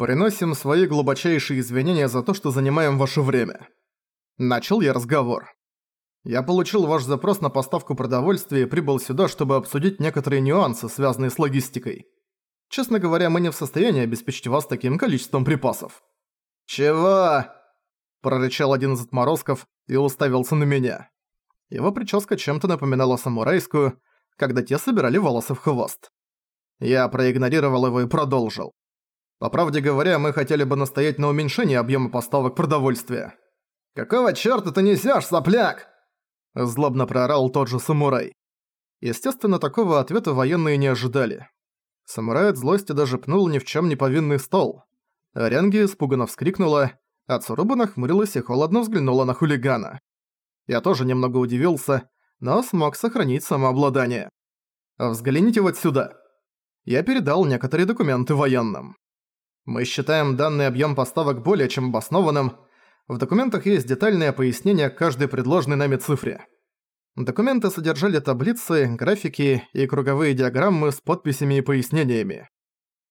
Приносим свои глубочайшие извинения за то, что занимаем ваше время. Начал я разговор. Я получил ваш запрос на поставку продовольствия и прибыл сюда, чтобы обсудить некоторые нюансы, связанные с логистикой. Честно говоря, мы не в состоянии обеспечить вас таким количеством припасов. «Чего?» – прорычал один из отморозков и уставился на меня. Его прическа чем-то напоминала самурайскую, когда те собирали волосы в хвост. Я проигнорировал его и продолжил. По правде говоря, мы хотели бы настоять на уменьшении объема поставок продовольствия. «Какого чёрта ты несёшь, сопляк?» Злобно проорал тот же самурай. Естественно, такого ответа военные не ожидали. Самурай от злости даже пнул ни в чем не повинный стол. Ренги испуганно вскрикнула, а Цуруба нахмурилась и холодно взглянула на хулигана. Я тоже немного удивился, но смог сохранить самообладание. «Взгляните вот сюда», я передал некоторые документы военным. Мы считаем данный объем поставок более чем обоснованным. В документах есть детальное пояснение каждой предложенной нами цифре. Документы содержали таблицы, графики и круговые диаграммы с подписями и пояснениями.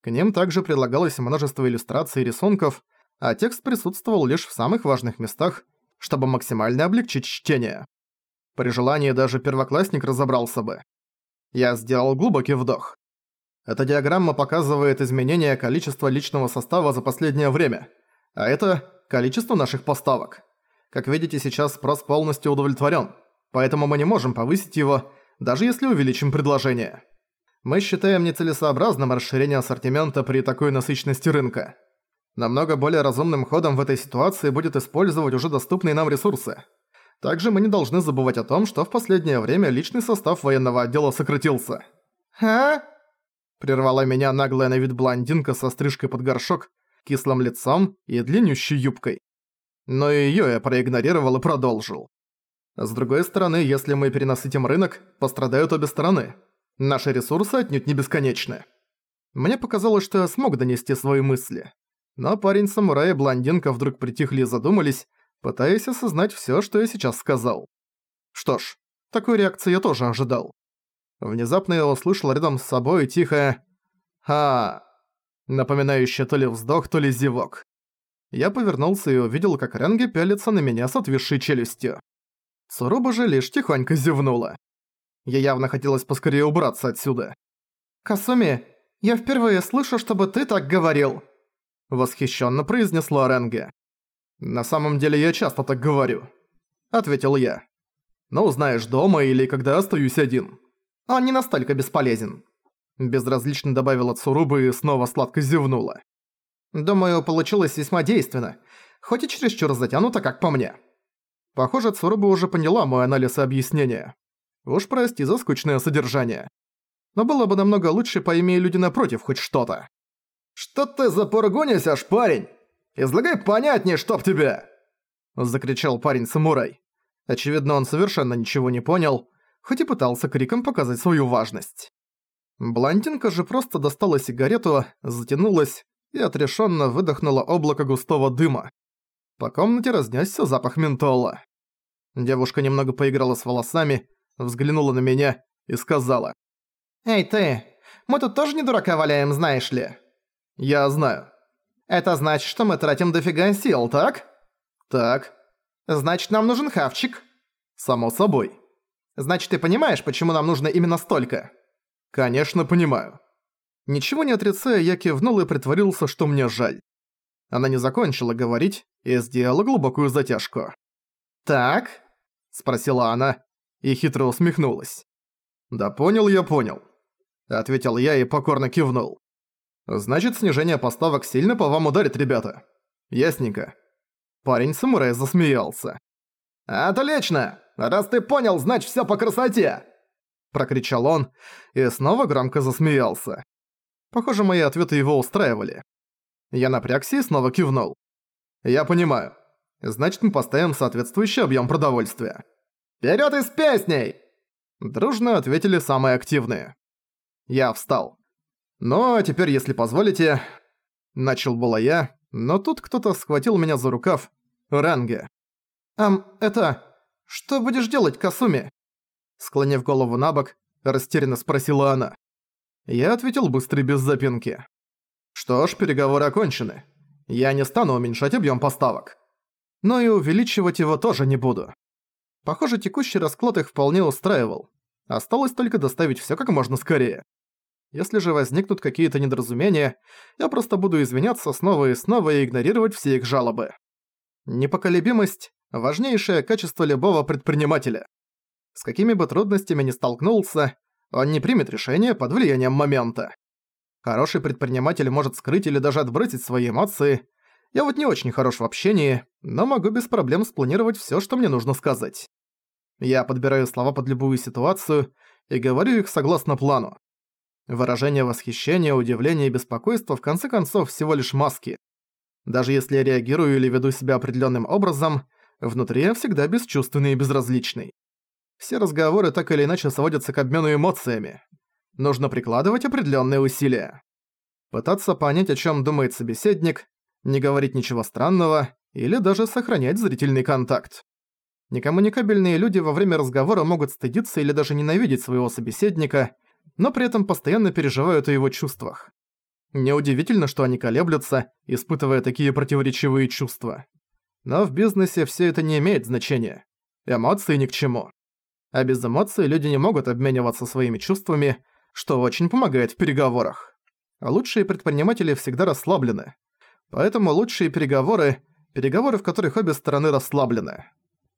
К ним также прилагалось множество иллюстраций и рисунков, а текст присутствовал лишь в самых важных местах, чтобы максимально облегчить чтение. При желании даже первоклассник разобрался бы. Я сделал глубокий вдох. Эта диаграмма показывает изменение количества личного состава за последнее время, а это количество наших поставок. Как видите, сейчас спрос полностью удовлетворен, поэтому мы не можем повысить его, даже если увеличим предложение. Мы считаем нецелесообразным расширение ассортимента при такой насыщенности рынка. Намного более разумным ходом в этой ситуации будет использовать уже доступные нам ресурсы. Также мы не должны забывать о том, что в последнее время личный состав военного отдела сократился. «А?» Прервала меня наглая на вид блондинка со стрижкой под горшок, кислым лицом и длиннющей юбкой. Но её я проигнорировал и продолжил. С другой стороны, если мы перенасытим рынок, пострадают обе стороны. Наши ресурсы отнюдь не бесконечны. Мне показалось, что я смог донести свои мысли. Но парень-самурай и блондинка вдруг притихли и задумались, пытаясь осознать всё, что я сейчас сказал. Что ж, такой реакции я тоже ожидал. Внезапно я услышал рядом с собой тихое «Ха», напоминающее то ли вздох, то ли зевок. Я повернулся и увидел, как Ренги пялится на меня с отвисшей челюстью. Цуруба же лишь тихонько зевнула. Я явно хотелось поскорее убраться отсюда. «Касуми, я впервые слышу, чтобы ты так говорил!» Восхищенно произнесла Ренге. «На самом деле я часто так говорю», — ответил я. «Ну, знаешь, дома или когда остаюсь один». Он не настолько бесполезен», – безразлично добавила Цурубы и снова сладко зевнула. «Думаю, получилось весьма действенно, хоть и чересчур затянуто, как по мне». Похоже, Цуруба уже поняла мой анализ и объяснение. Уж прости за скучное содержание. Но было бы намного лучше, поимея люди напротив хоть что-то. «Что ты за аж парень? Излагай понятнее, чтоб тебя!» Закричал парень-самурай. Очевидно, он совершенно ничего не понял, хоть и пытался криком показать свою важность. Блондинка же просто достала сигарету, затянулась и отрешенно выдохнула облако густого дыма. По комнате разнесся запах ментола. Девушка немного поиграла с волосами, взглянула на меня и сказала. «Эй ты, мы тут тоже не дурака валяем, знаешь ли?» «Я знаю». «Это значит, что мы тратим дофига сил, так?» «Так». «Значит, нам нужен хавчик?» «Само собой». Значит, ты понимаешь, почему нам нужно именно столько?» «Конечно, понимаю». Ничего не отрицая, я кивнул и притворился, что мне жаль. Она не закончила говорить и сделала глубокую затяжку. «Так?» – спросила она и хитро усмехнулась. «Да понял я, понял», – ответил я и покорно кивнул. «Значит, снижение поставок сильно по вам ударит, ребята. Ясненько». Парень-самурай засмеялся. «Отлично! Раз ты понял, значит всё по красоте!» Прокричал он и снова громко засмеялся. Похоже, мои ответы его устраивали. Я напрягся и снова кивнул. «Я понимаю. Значит, мы поставим соответствующий объём продовольствия». «Вперёд и с песней!» Дружно ответили самые активные. Я встал. «Ну, а теперь, если позволите...» Начал было я, но тут кто-то схватил меня за рукав. Ранге. «Ам, это... Что будешь делать, Касуми?» Склонив голову на бок, растерянно спросила она. Я ответил быстро без запинки. Что ж, переговоры окончены. Я не стану уменьшать объем поставок. Но и увеличивать его тоже не буду. Похоже, текущий расклад их вполне устраивал. Осталось только доставить все как можно скорее. Если же возникнут какие-то недоразумения, я просто буду извиняться снова и снова и игнорировать все их жалобы. Непоколебимость – важнейшее качество любого предпринимателя. С какими бы трудностями ни столкнулся, он не примет решение под влиянием момента. Хороший предприниматель может скрыть или даже отбросить свои эмоции. Я вот не очень хорош в общении, но могу без проблем спланировать всё, что мне нужно сказать. Я подбираю слова под любую ситуацию и говорю их согласно плану. Выражение восхищения, удивления и беспокойства в конце концов всего лишь маски. Даже если я реагирую или веду себя определенным образом, внутри я всегда бесчувственный и безразличный. Все разговоры так или иначе сводятся к обмену эмоциями. Нужно прикладывать определенные усилия. Пытаться понять, о чем думает собеседник, не говорить ничего странного или даже сохранять зрительный контакт. Некоммуникабельные люди во время разговора могут стыдиться или даже ненавидеть своего собеседника, но при этом постоянно переживают о его чувствах. Неудивительно, что они колеблются, испытывая такие противоречивые чувства. Но в бизнесе все это не имеет значения. Эмоции ни к чему. А без эмоций люди не могут обмениваться своими чувствами, что очень помогает в переговорах. А лучшие предприниматели всегда расслаблены. Поэтому лучшие переговоры – переговоры, в которых обе стороны расслаблены.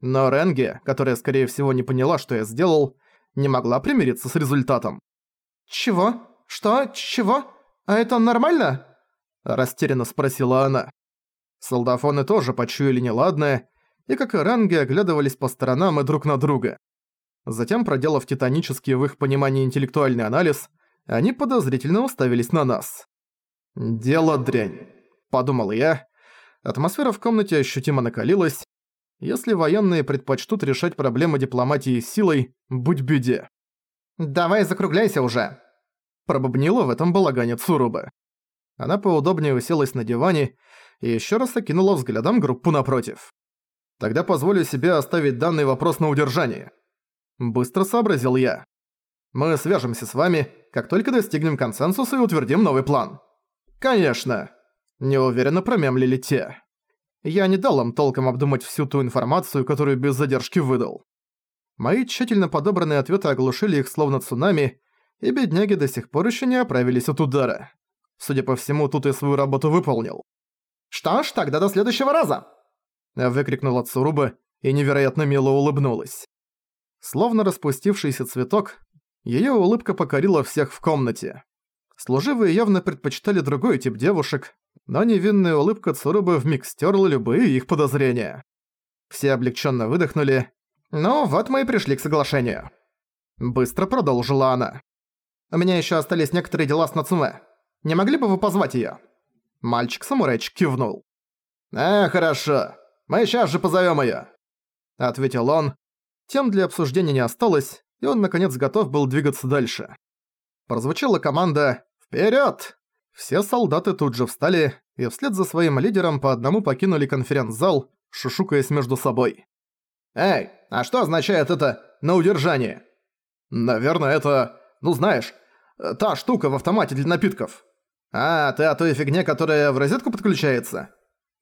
Но Ренге, которая скорее всего не поняла, что я сделал, не могла примириться с результатом. «Чего? Что? Чего?» «А это нормально?» – растерянно спросила она. Солдафоны тоже почуяли неладное, и как и ранги оглядывались по сторонам и друг на друга. Затем, проделав титанический в их понимании интеллектуальный анализ, они подозрительно уставились на нас. «Дело дрянь», – подумал я. Атмосфера в комнате ощутимо накалилась. Если военные предпочтут решать проблемы дипломатии силой, будь беде. «Давай закругляйся уже», Пробубнила в этом балагане Цуруба. Она поудобнее уселась на диване и еще раз окинула взглядом группу напротив. «Тогда позволю себе оставить данный вопрос на удержании». Быстро сообразил я. «Мы свяжемся с вами, как только достигнем консенсуса и утвердим новый план». «Конечно!» Неуверенно промямлили те. Я не дал им толком обдумать всю ту информацию, которую без задержки выдал. Мои тщательно подобранные ответы оглушили их словно цунами, и бедняги до сих пор еще не оправились от удара. Судя по всему, тут я свою работу выполнил. «Что ж, тогда до следующего раза!» Выкрикнула Цуруба и невероятно мило улыбнулась. Словно распустившийся цветок, её улыбка покорила всех в комнате. Служивые явно предпочитали другой тип девушек, но невинная улыбка Цурубы вмиг стёрла любые их подозрения. Все облегчённо выдохнули. «Ну, вот мы и пришли к соглашению». Быстро продолжила она. У меня еще остались некоторые дела с Нацуме. Не могли бы вы позвать её?» Мальчик-самурайчик кивнул. «А, хорошо. Мы сейчас же позовем её», — ответил он. Тем для обсуждения не осталось, и он, наконец, готов был двигаться дальше. Прозвучала команда «Вперёд!». Все солдаты тут же встали и вслед за своим лидером по одному покинули конференц-зал, шушукаясь между собой. «Эй, а что означает это «на удержание»?» «Наверное, это... ну знаешь, Та штука в автомате для напитков. А, ты о той фигне, которая в розетку подключается?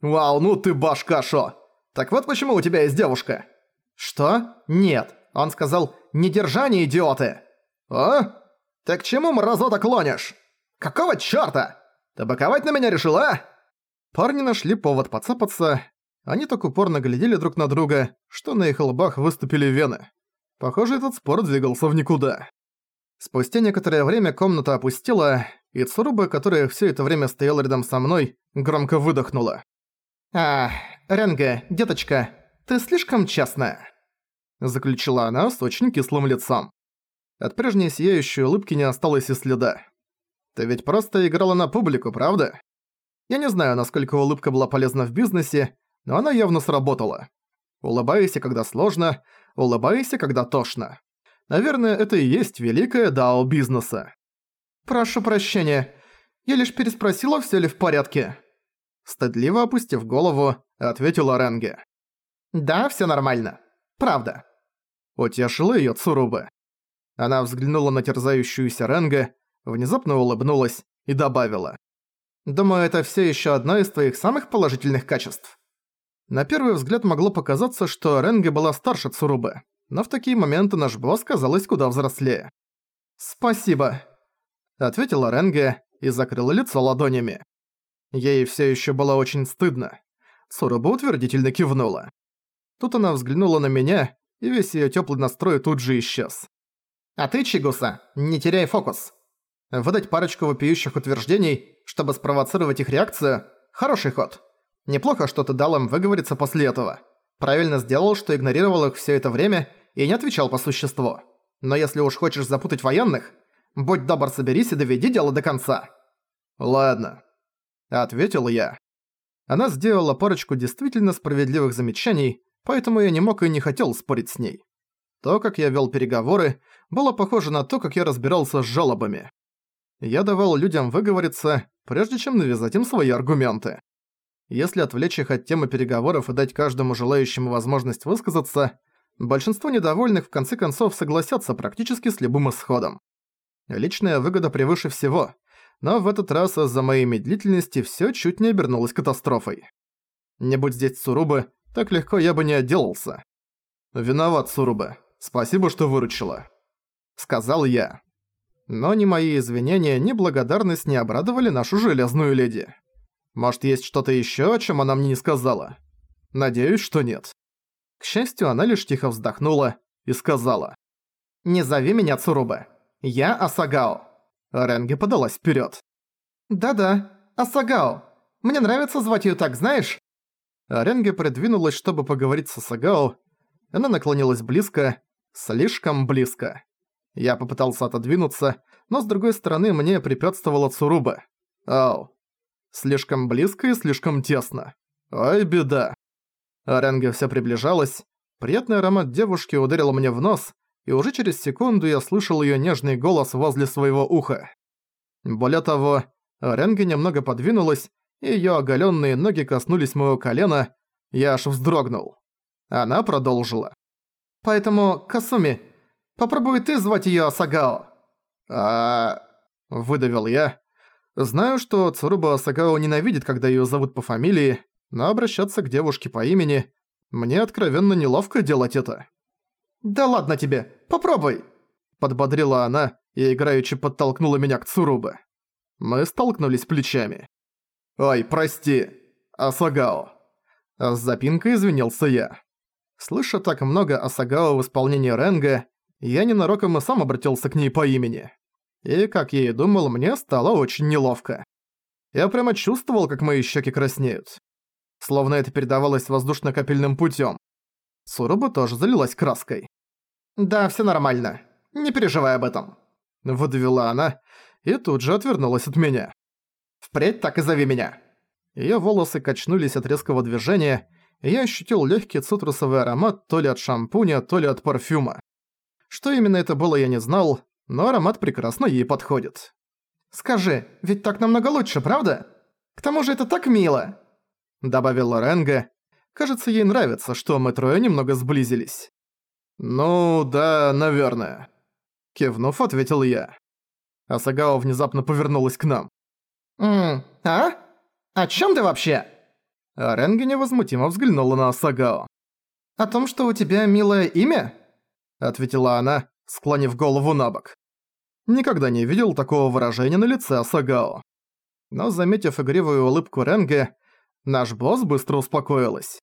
Вау, ну ты башка, шо. Так вот почему у тебя есть девушка. Что? Нет. Он сказал «не идиоты». А? Ты к чему, мразота, клонишь? Какого чёрта? Ты боковать на меня решила? Парни нашли повод подцапаться. Они так упорно глядели друг на друга, что на их лбах выступили вены. Похоже, этот спор двигался в никуда. Спустя некоторое время комната опустила, и Цуруба, которая всё это время стояла рядом со мной, громко выдохнула. «А, Ренге, деточка, ты слишком честная», — заключила она с очень кислым лицом. От прежней сияющей улыбки не осталось и следа. «Ты ведь просто играла на публику, правда?» Я не знаю, насколько улыбка была полезна в бизнесе, но она явно сработала. Улыбайся, когда сложно, улыбайся, когда тошно. Наверное, это и есть великое дао бизнеса. «Прошу прощения, я лишь переспросила, все ли в порядке». Стыдливо опустив голову, ответила Ренге. «Да, все нормально. Правда». Утешила её Цуруба. Она взглянула на терзающуюся Ренге, внезапно улыбнулась и добавила. Думаю, это все еще одно из твоих самых положительных качеств. На первый взгляд могло показаться, что Ренге была старше Цурубы, но в такие моменты наш босс казалась куда взрослее. «Спасибо», — ответила Ренге и закрыла лицо ладонями. Ей все еще было очень стыдно. Цуруба утвердительно кивнула. Тут она взглянула на меня, и весь её тёплый настрой тут же исчез. «А ты, Чигуса, не теряй фокус. Выдать парочку вопиющих утверждений, чтобы спровоцировать их реакцию – хороший ход. Неплохо, что ты дал им выговориться после этого. Правильно сделал, что игнорировал их всё это время и не отвечал по существу. Но если уж хочешь запутать военных, будь добр, соберись и доведи дело до конца». «Ладно», – ответил я. Она сделала парочку действительно справедливых замечаний, поэтому я не мог и не хотел спорить с ней. То, как я вел переговоры, было похоже на то, как я разбирался с жалобами. Я давал людям выговориться, прежде чем навязать им свои аргументы. Если отвлечь их от темы переговоров и дать каждому желающему возможность высказаться, большинство недовольных в конце концов согласятся практически с любым исходом. Личная выгода превыше всего, но в этот раз из-за моей медлительности всё чуть не обернулось катастрофой. Не будь здесь Цурубы, так легко я бы не отделался. «Виноват, Суруба. Спасибо, что выручила», — сказал я. Но ни мои извинения, ни благодарность не обрадовали нашу железную леди. Может, есть что-то ещё, о чём она мне не сказала? Надеюсь, что нет. К счастью, она лишь тихо вздохнула и сказала. «Не зови меня Цуруба. Я Асагао». Ренге подалась вперёд. «Да-да, Асагао. Мне нравится звать её так, знаешь?» Ренге придвинулась, чтобы поговорить с Асагао. Она наклонилась близко, слишком близко. Я попытался отодвинуться, но с другой стороны мне препятствовала Цуруба. Ау. Слишком близко и слишком тесно. Ой, беда. Ренге все приближалась. Приятный аромат девушки ударил мне в нос, и уже через секунду я слышал её нежный голос возле своего уха. Более того, Ренге немного подвинулась, и её оголённые ноги коснулись моего колена, я аж вздрогнул. Она продолжила. «Поэтому, Касуми, попробуй ты звать её Асагао». «А...» – выдавил я. Знаю, что Цуруба Асагао ненавидит, когда её зовут по фамилии, но обращаться к девушке по имени мне откровенно неловко делать это. «Да ладно тебе, попробуй!» Подбодрила она и играючи подтолкнула меня к Цурубе. Мы столкнулись плечами. «Ой, прости, Асагао». С запинкой извинился я. Слыша так много Асагао в исполнении Ренга, я ненароком и сам обратился к ней по имени. И, как я и думал, мне стало очень неловко. Я прямо чувствовал, как мои щеки краснеют. Словно это передавалось воздушно-капельным путем. Суруба тоже залилась краской. «Да, все нормально. Не переживай об этом», — выдавила она и тут же отвернулась от меня. «Впредь так и зови меня». Её волосы качнулись от резкого движения, и я ощутил легкий цитрусовый аромат то ли от шампуня, то ли от парфюма. Что именно это было, я не знал, но аромат прекрасно ей подходит. «Скажи, ведь так намного лучше, правда? К тому же это так мило!» Добавила Ренга. Кажется, ей нравится, что мы трое немного сблизились. «Ну, да, наверное», — кивнув, ответил я. Асагао внезапно повернулась к нам. «Ммм, а? О чем ты вообще?» а Ренги невозмутимо взглянула на Асагао. «О том, что у тебя милое имя?» Ответила она, склонив голову на бок. Никогда не видел такого выражения на лице Асагао. Но, заметив игривую улыбку Ренге, наш босс быстро успокоилась.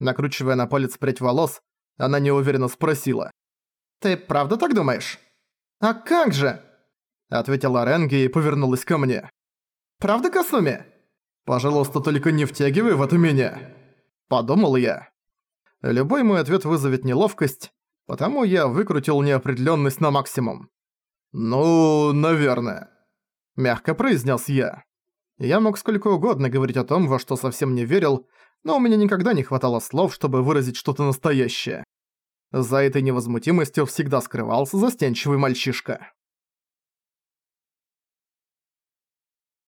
Накручивая на палец прядь волос, она неуверенно спросила. «Ты правда так думаешь?» «А как же?» Ответила Ренги и повернулась ко мне. «Правда, Касуми?» «Пожалуйста, только не втягивай в это меня!» Подумал я. Любой мой ответ вызовет неловкость, потому я выкрутил неопределённость на максимум. «Ну, наверное», — мягко произнес я. Я мог сколько угодно говорить о том, во что совсем не верил, но у меня никогда не хватало слов, чтобы выразить что-то настоящее. За этой невозмутимостью всегда скрывался застенчивый мальчишка.